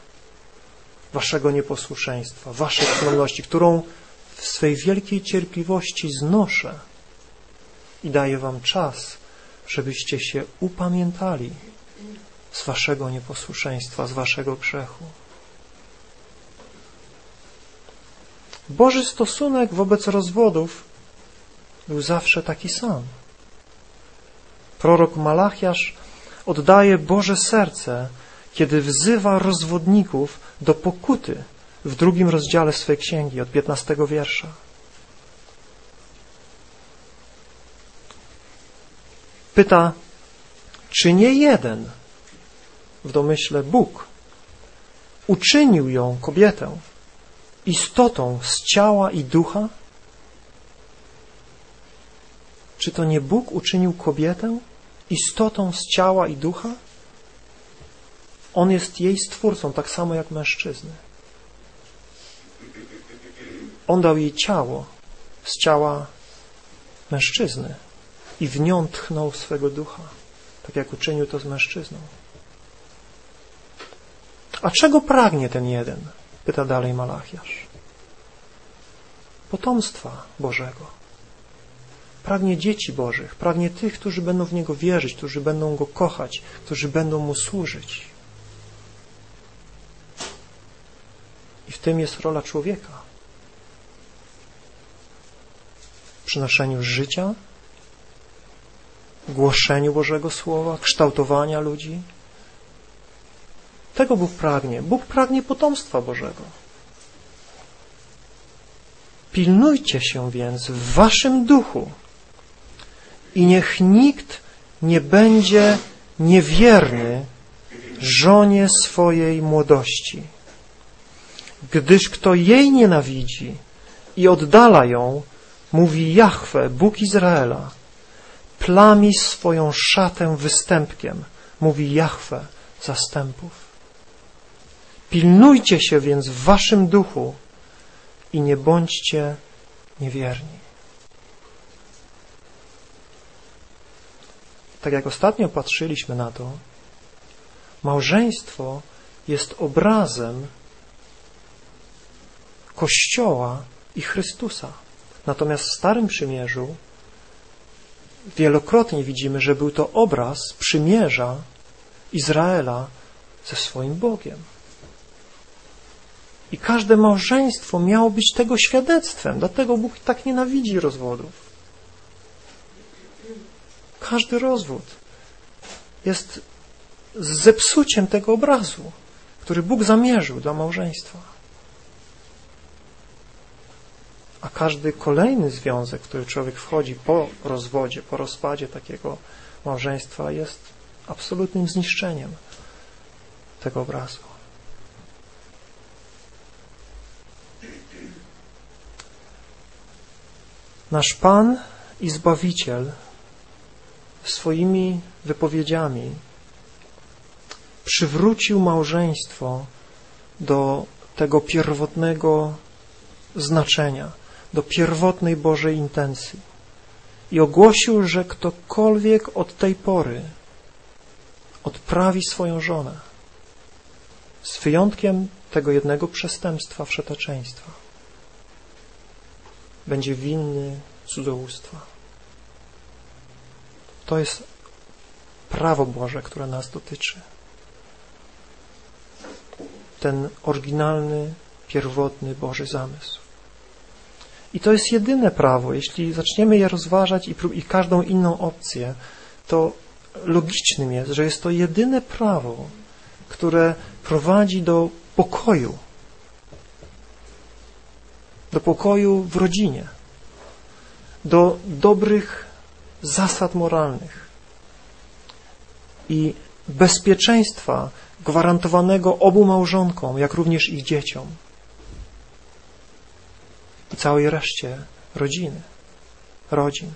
Speaker 1: waszego nieposłuszeństwa, waszej skromności, którą w swej wielkiej cierpliwości znoszę i daję wam czas, żebyście się upamiętali z waszego nieposłuszeństwa, z waszego grzechu. Boży stosunek wobec rozwodów był zawsze taki sam. Prorok Malachiasz oddaje Boże serce, kiedy wzywa rozwodników do pokuty w drugim rozdziale swej księgi od 15 wiersza. Pyta, czy nie jeden, w domyśle Bóg, uczynił ją, kobietę, istotą z ciała i ducha? Czy to nie Bóg uczynił kobietę istotą z ciała i ducha? On jest jej stwórcą, tak samo jak mężczyzny. On dał jej ciało z ciała mężczyzny i w nią tchnął swego ducha, tak jak uczynił to z mężczyzną. A czego pragnie ten jeden? Pyta dalej Malachiasz. Potomstwa Bożego. Pragnie dzieci Bożych, pragnie tych, którzy będą w Niego wierzyć, którzy będą Go kochać, którzy będą Mu służyć. I w tym jest rola człowieka. Przynoszeniu życia, głoszeniu Bożego Słowa, kształtowania ludzi, tego Bóg pragnie. Bóg pragnie potomstwa Bożego. Pilnujcie się więc w waszym duchu i niech nikt nie będzie niewierny żonie swojej młodości, Gdyż kto jej nienawidzi i oddala ją, mówi Jahwe, Bóg Izraela, plami swoją szatę występkiem, mówi Jahwe zastępów. Pilnujcie się więc w waszym duchu i nie bądźcie niewierni. Tak jak ostatnio patrzyliśmy na to, małżeństwo jest obrazem Kościoła i Chrystusa. Natomiast w Starym Przymierzu wielokrotnie widzimy, że był to obraz przymierza Izraela ze swoim Bogiem. I każde małżeństwo miało być tego świadectwem. Dlatego Bóg tak nienawidzi rozwodów. Każdy rozwód jest zepsuciem tego obrazu, który Bóg zamierzył dla małżeństwa. A każdy kolejny związek, w który człowiek wchodzi po rozwodzie, po rozpadzie takiego małżeństwa jest absolutnym zniszczeniem tego obrazu. Nasz Pan i Zbawiciel swoimi wypowiedziami przywrócił małżeństwo do tego pierwotnego znaczenia, do pierwotnej Bożej intencji i ogłosił, że ktokolwiek od tej pory odprawi swoją żonę, z wyjątkiem tego jednego przestępstwa wszeteczeństwa, będzie winny cudzołóstwa. To jest prawo Boże, które nas dotyczy. Ten oryginalny, pierwotny Boży zamysł. I to jest jedyne prawo. Jeśli zaczniemy je rozważać i, i każdą inną opcję, to logicznym jest, że jest to jedyne prawo, które prowadzi do pokoju. Do pokoju w rodzinie. Do dobrych zasad moralnych i bezpieczeństwa gwarantowanego obu małżonkom, jak również ich dzieciom i całej reszcie rodziny, rodzin.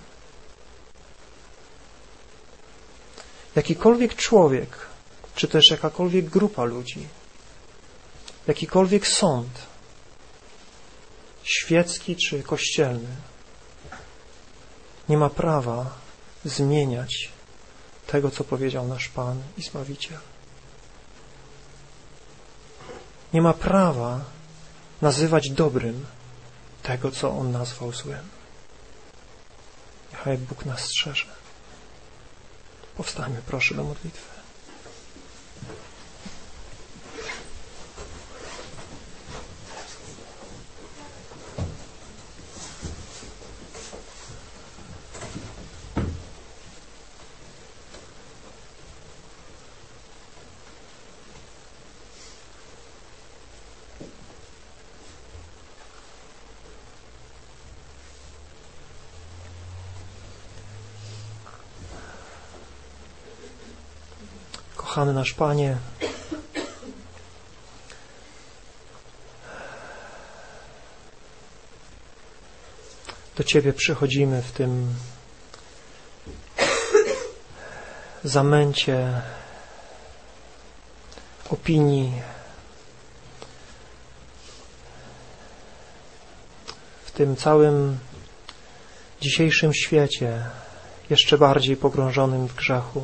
Speaker 1: Jakikolwiek człowiek, czy też jakakolwiek grupa ludzi, jakikolwiek sąd, świecki czy kościelny, nie ma prawa zmieniać tego, co powiedział nasz Pan i Zbawiciel. Nie ma prawa nazywać dobrym tego, co On nazwał złym. Niechaj Bóg nas strzeże. Powstańmy proszę do modlitwy. Kochany nasz Panie, do Ciebie przychodzimy w tym zamęcie opinii, w tym całym dzisiejszym świecie, jeszcze bardziej pogrążonym w grzechu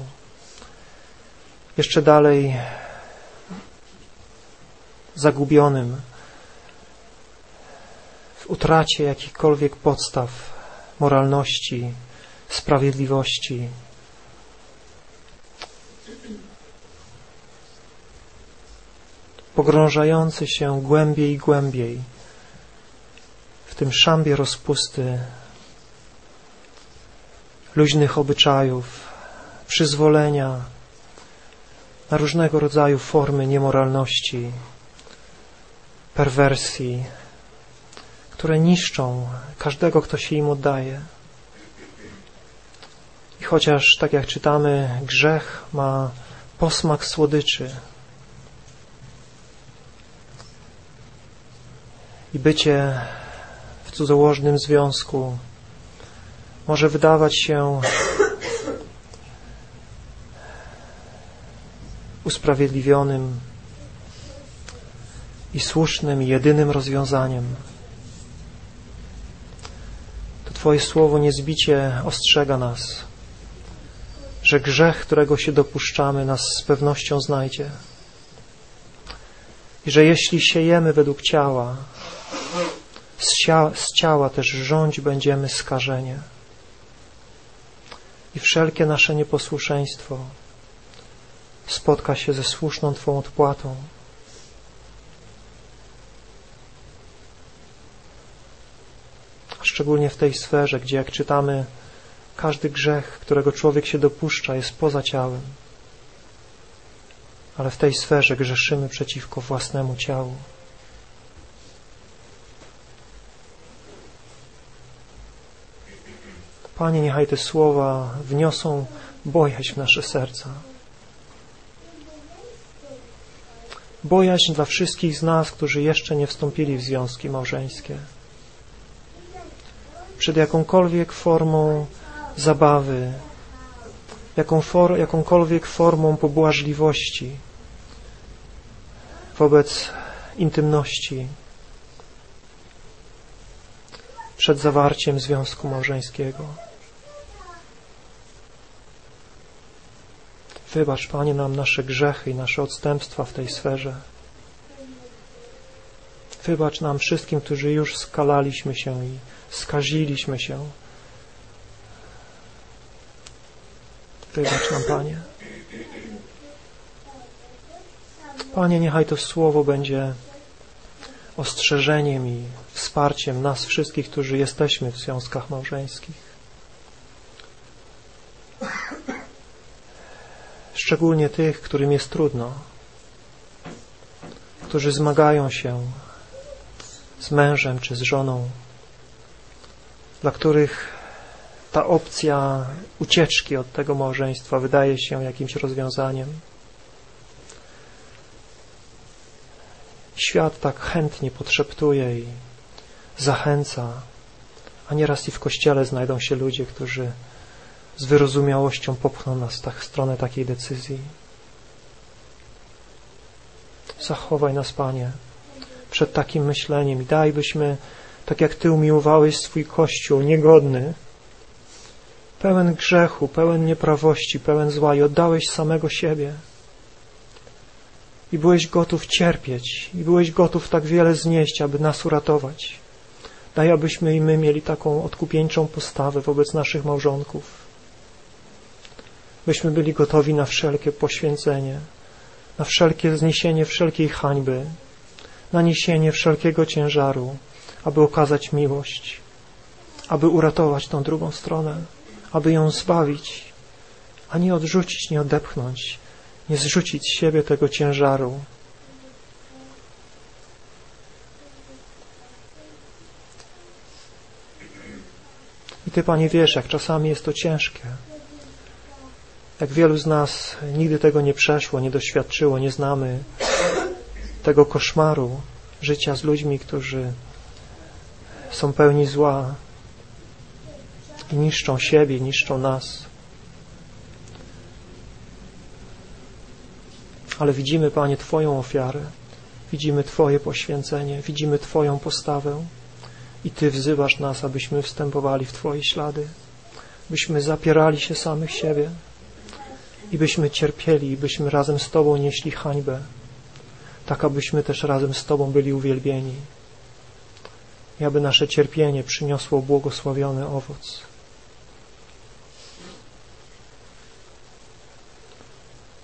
Speaker 1: jeszcze dalej zagubionym w utracie jakichkolwiek podstaw moralności, sprawiedliwości. Pogrążający się głębiej i głębiej w tym szambie rozpusty, luźnych obyczajów, przyzwolenia, na różnego rodzaju formy niemoralności, perwersji, które niszczą każdego, kto się im oddaje. I chociaż, tak jak czytamy, grzech ma posmak słodyczy, I bycie w cudzołożnym związku może wydawać się usprawiedliwionym i słusznym i jedynym rozwiązaniem. To Twoje słowo niezbicie ostrzega nas, że grzech, którego się dopuszczamy, nas z pewnością znajdzie. I że jeśli siejemy według ciała, z, ciała, z ciała też rządź będziemy skażenie. I wszelkie nasze nieposłuszeństwo spotka się ze słuszną Twą odpłatą. Szczególnie w tej sferze, gdzie jak czytamy, każdy grzech, którego człowiek się dopuszcza, jest poza ciałem. Ale w tej sferze grzeszymy przeciwko własnemu ciału. Panie, niechaj te słowa wniosą bojaźń w nasze serca. Bojaźń dla wszystkich z nas, którzy jeszcze nie wstąpili w związki małżeńskie. Przed jakąkolwiek formą zabawy, jaką for, jakąkolwiek formą pobłażliwości wobec intymności, przed zawarciem związku małżeńskiego. Wybacz, Panie, nam nasze grzechy i nasze odstępstwa w tej sferze. Wybacz nam wszystkim, którzy już skalaliśmy się i skaziliśmy się. Wybacz nam, Panie. Panie, niechaj to słowo będzie ostrzeżeniem i wsparciem nas wszystkich, którzy jesteśmy w związkach małżeńskich. Szczególnie tych, którym jest trudno, którzy zmagają się z mężem czy z żoną, dla których ta opcja ucieczki od tego małżeństwa wydaje się jakimś rozwiązaniem. Świat tak chętnie podszeptuje i zachęca, a nieraz i w kościele znajdą się ludzie, którzy z wyrozumiałością popchnął nas tak w stronę takiej decyzji. Zachowaj nas, Panie, przed takim myśleniem i daj, byśmy, tak jak Ty umiłowałeś swój Kościół, niegodny, pełen grzechu, pełen nieprawości, pełen zła i oddałeś samego siebie. I byłeś gotów cierpieć, i byłeś gotów tak wiele znieść, aby nas uratować. Daj, abyśmy i my mieli taką odkupieńczą postawę wobec naszych małżonków byśmy byli gotowi na wszelkie poświęcenie, na wszelkie zniesienie wszelkiej hańby, na niesienie wszelkiego ciężaru, aby okazać miłość, aby uratować tą drugą stronę, aby ją zbawić, a nie odrzucić, nie odepchnąć, nie zrzucić z siebie tego ciężaru. I Ty, Panie, wiesz, jak czasami jest to ciężkie. Jak wielu z nas nigdy tego nie przeszło, nie doświadczyło, nie znamy tego koszmaru życia z ludźmi, którzy są pełni zła i niszczą siebie, niszczą nas. Ale widzimy, Panie, Twoją ofiarę, widzimy Twoje poświęcenie, widzimy Twoją postawę i Ty wzywasz nas, abyśmy wstępowali w Twoje ślady, byśmy zapierali się samych siebie, i byśmy cierpieli, i byśmy razem z Tobą nieśli hańbę, tak abyśmy też razem z Tobą byli uwielbieni i aby nasze cierpienie przyniosło błogosławiony owoc.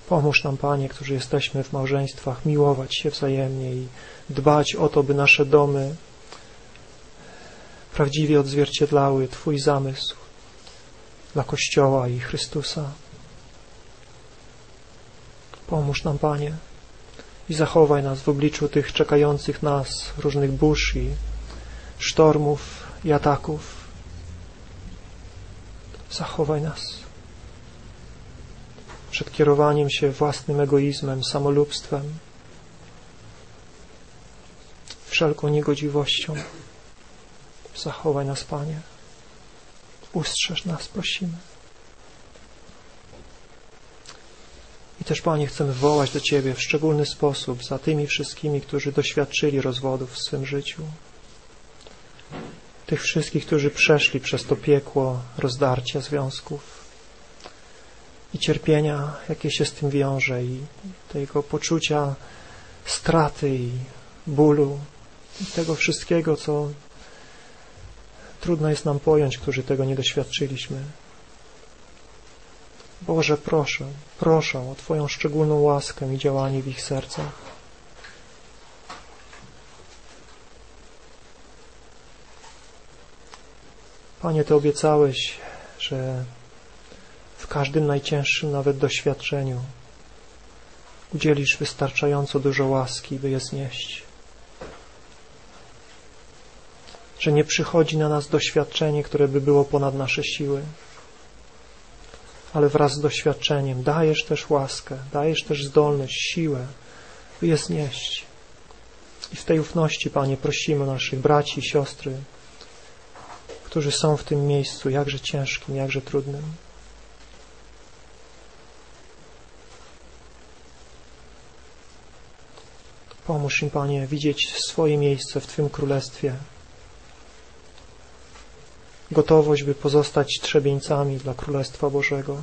Speaker 1: Pomóż nam, Panie, którzy jesteśmy w małżeństwach, miłować się wzajemnie i dbać o to, by nasze domy prawdziwie odzwierciedlały Twój zamysł dla Kościoła i Chrystusa. Pomóż nam, Panie, i zachowaj nas w obliczu tych czekających nas różnych burz i sztormów i ataków. Zachowaj nas przed kierowaniem się własnym egoizmem, samolubstwem. wszelką niegodziwością. Zachowaj nas, Panie. Ustrzeż nas, prosimy. I też, Panie, chcemy wołać do Ciebie w szczególny sposób za tymi wszystkimi, którzy doświadczyli rozwodów w swym życiu. Tych wszystkich, którzy przeszli przez to piekło rozdarcia związków i cierpienia, jakie się z tym wiąże, i tego poczucia straty i bólu, i tego wszystkiego, co trudno jest nam pojąć, którzy tego nie doświadczyliśmy. Boże, proszę, proszę o Twoją szczególną łaskę i działanie w ich sercach. Panie, Ty obiecałeś, że w każdym najcięższym nawet doświadczeniu udzielisz wystarczająco dużo łaski, by je znieść. Że nie przychodzi na nas doświadczenie, które by było ponad nasze siły, ale wraz z doświadczeniem dajesz też łaskę, dajesz też zdolność, siłę, by je znieść. I w tej ufności, Panie, prosimy naszych braci i siostry, którzy są w tym miejscu, jakże ciężkim, jakże trudnym. Pomóż im, Panie, widzieć swoje miejsce w Twym Królestwie. Gotowość, by pozostać trzebieńcami dla Królestwa Bożego.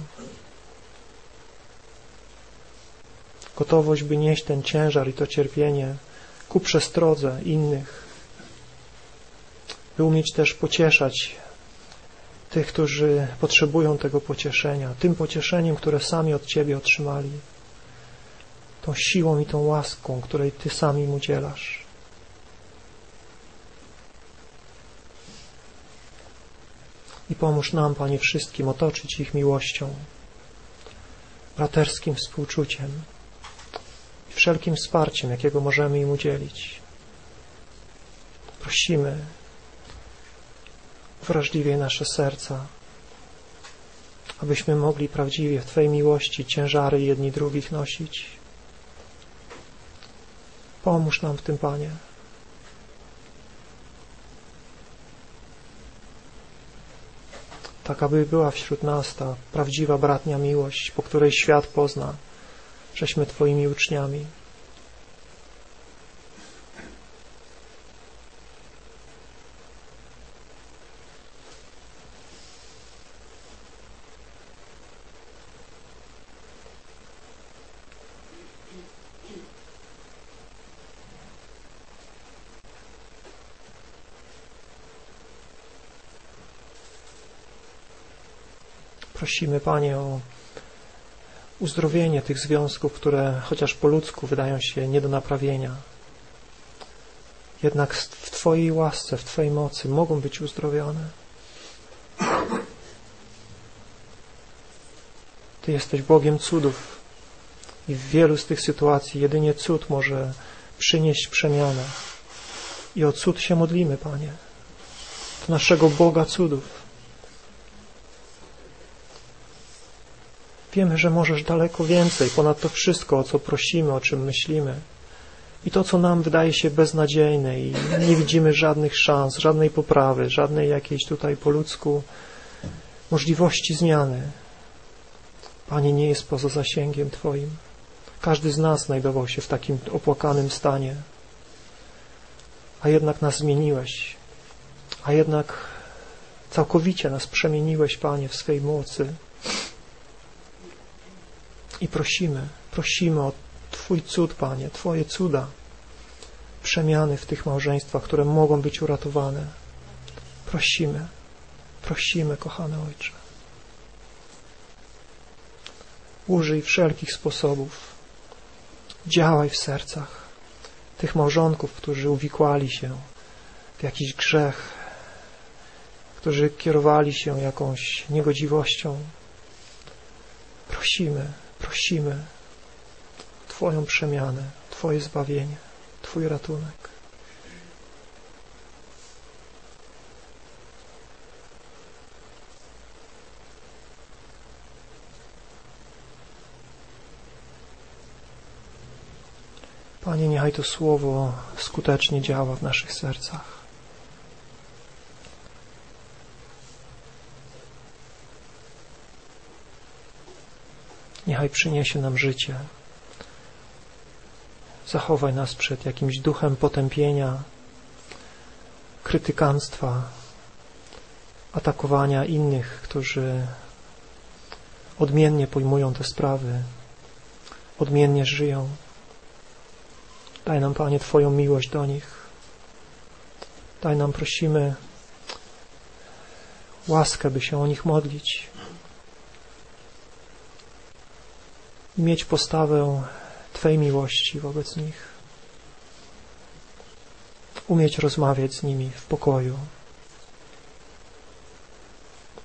Speaker 1: Gotowość, by nieść ten ciężar i to cierpienie ku przestrodze innych. By umieć też pocieszać tych, którzy potrzebują tego pocieszenia, tym pocieszeniem, które sami od Ciebie otrzymali tą siłą i tą łaską, której Ty sam im udzielasz. I pomóż nam, Panie, wszystkim otoczyć ich miłością, braterskim współczuciem i wszelkim wsparciem, jakiego możemy im udzielić. Prosimy, wrażliwie nasze serca, abyśmy mogli prawdziwie w Twojej miłości ciężary jedni drugich nosić Pomóż nam w tym, Panie. Tak, aby była wśród nas ta prawdziwa bratnia miłość, po której świat pozna, żeśmy Twoimi uczniami. Prosimy, Panie, o uzdrowienie tych związków, które chociaż po ludzku wydają się nie do naprawienia. Jednak w Twojej łasce, w Twojej mocy mogą być uzdrowione. Ty jesteś Bogiem cudów i w wielu z tych sytuacji jedynie cud może przynieść przemianę. I o cud się modlimy, Panie. Do naszego Boga cudów. Wiemy, że możesz daleko więcej, ponad to wszystko, o co prosimy, o czym myślimy. I to, co nam wydaje się beznadziejne i nie widzimy żadnych szans, żadnej poprawy, żadnej jakiejś tutaj po ludzku możliwości zmiany. Panie, nie jest poza zasięgiem Twoim. Każdy z nas znajdował się w takim opłakanym stanie. A jednak nas zmieniłeś. A jednak całkowicie nas przemieniłeś, Panie, w swej mocy. I prosimy, prosimy o Twój cud, Panie, Twoje cuda, przemiany w tych małżeństwach, które mogą być uratowane. Prosimy, prosimy, kochany Ojcze. Użyj wszelkich sposobów. Działaj w sercach tych małżonków, którzy uwikłali się w jakiś grzech, którzy kierowali się jakąś niegodziwością. Prosimy, Prosimy Twoją przemianę, Twoje zbawienie, Twój ratunek. Panie, niechaj to słowo skutecznie działa w naszych sercach. Niechaj przyniesie nam życie. Zachowaj nas przed jakimś duchem potępienia, krytykanstwa, atakowania innych, którzy odmiennie pojmują te sprawy, odmiennie żyją. Daj nam, Panie, Twoją miłość do nich. Daj nam, prosimy, łaskę, by się o nich modlić mieć postawę Twej miłości wobec nich. Umieć rozmawiać z nimi w pokoju.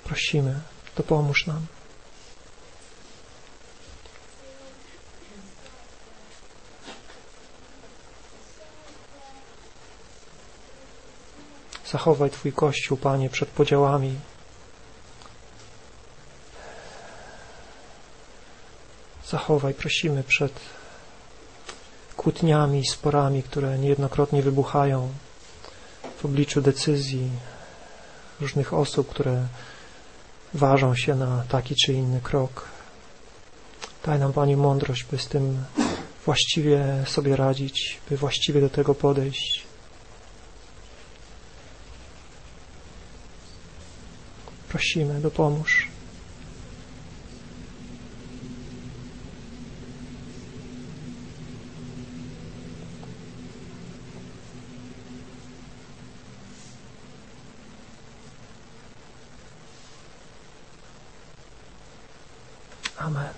Speaker 1: Prosimy, dopomóż nam. Zachowaj Twój Kościół, Panie, przed podziałami. Zachowaj, prosimy, przed kłótniami, sporami, które niejednokrotnie wybuchają w obliczu decyzji różnych osób, które ważą się na taki czy inny krok. Daj nam, Panie, mądrość, by z tym właściwie sobie radzić, by właściwie do tego podejść. Prosimy, dopomóż. Amen.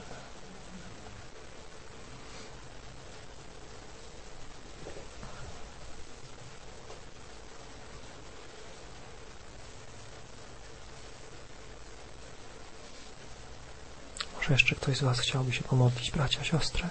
Speaker 1: Może jeszcze ktoś z Was chciałby się pomodlić, bracia, siostry?